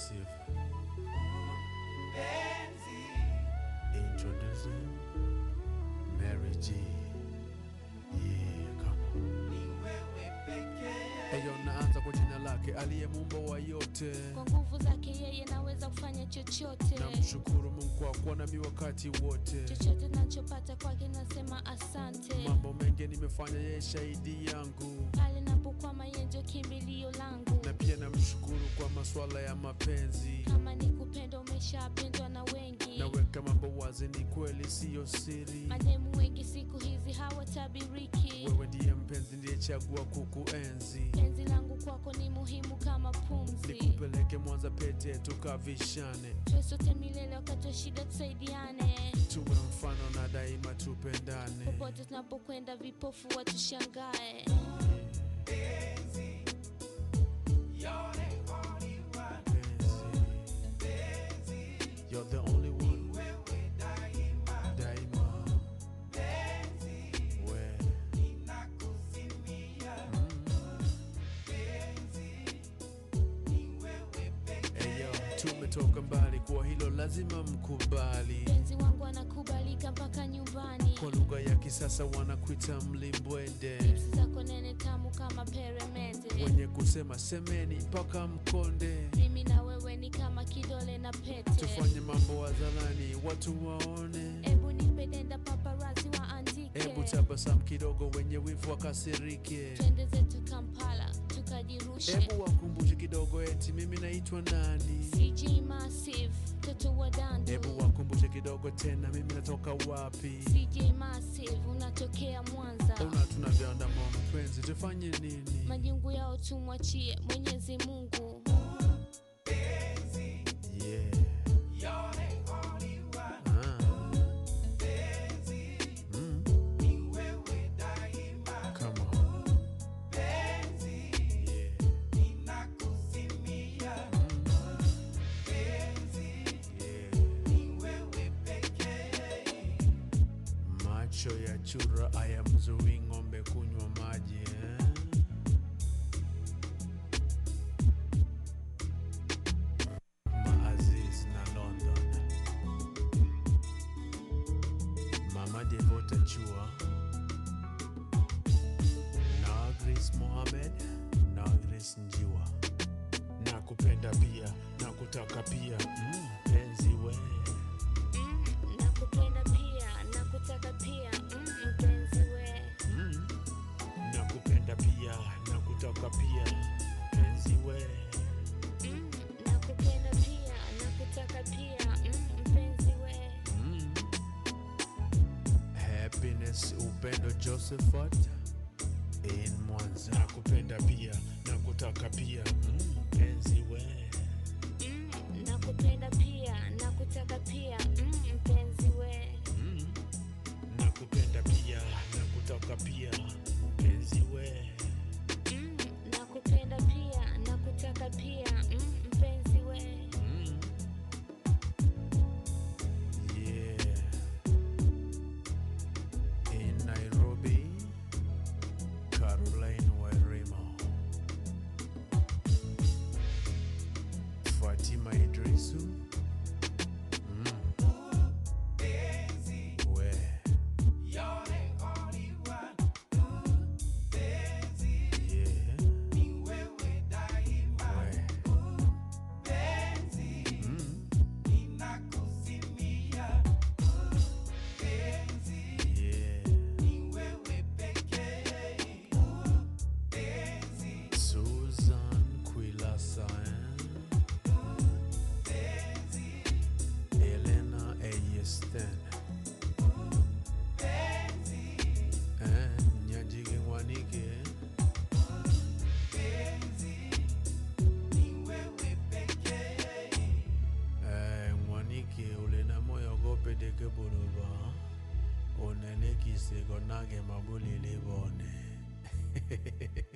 Massive. Introducing Mary G. Eyo naanza kwa jina lake aliye muumba wa yote. Kwa nguvu zake yeye naweza kufanya chochote, Namshukuru Mungu kwa kuwa nami wakati wote. chochote nachopata kwake nasema asante. Mambo mengi nimefanya, yeye shahidi yangu, Pale kwa maenjo kimbilio langu. na pia namshukuru kwa maswala ya mapenzi. Kama ni kupenda umeshapendwa na wengi, Naweka mambo wazi, ni kweli, siyo siri. mademu wengi siku hizi hawatabiriki. Wewe ndiye mpenzi, ndiye ndiyechagua kukuenzi. Penzi langu kwako ni muhimu kama pumzi, Nikupeleke Mwanza, pete tukavishane, tuwe sote milele, wakati wa shida tusaidiane. tuwe mfano na daima tupendane. Popote tunapokwenda vipofu watushangae. Tumetoka mbali, kwa hilo lazima mkubali. Penzi wangu anakubalika mpaka nyumbani. Kwa lugha ya kisasa wanakuita mlimbwende, zako nene tamu kama peremende. wenye kusema semeni mpaka mkonde. Mimi na wewe ni kama kidole na pete. Tufanye mambo hadharani, watu waone. Ebu nipe denda paparazi waandike. ebu tabasamu kidogo, wenye wivu wakasirike. Twende zetu Kampala tukajirushe. Hebu wakumbushe kidogo, eti mimi naitwa nani? CJ Massive, toto wa dandu. Hebu wakumbushe kidogo tena, mimi natoka wapi? CJ Massive, unatokea Mwanza. Ona tunavyoandama mpenzi, tufanye nini? Majungu yao tumwachie Mwenyezi Mungu. Macho ya chura hayamzuii ng'ombe kunywa maji eh? Maaziz na London. Mama Devota Chua. Nagris Mohamed, Nagris Njiwa. na kupenda pia, na kutaka pia. Mm, nakutaka pia. Penzi we. Mm, nakupenda pia, nakutaka pia. Mm, mpenzi we. Mm. Happiness Upendo Josephat in Mwanza. Nakupenda pia, nakutaka pia. Mm. We. Mm, nakupenda pia, nakutaka pia. Mm, we. Mm. Nakupenda pia, nakutaka pia. isso boloba onelekise konake mabulili bone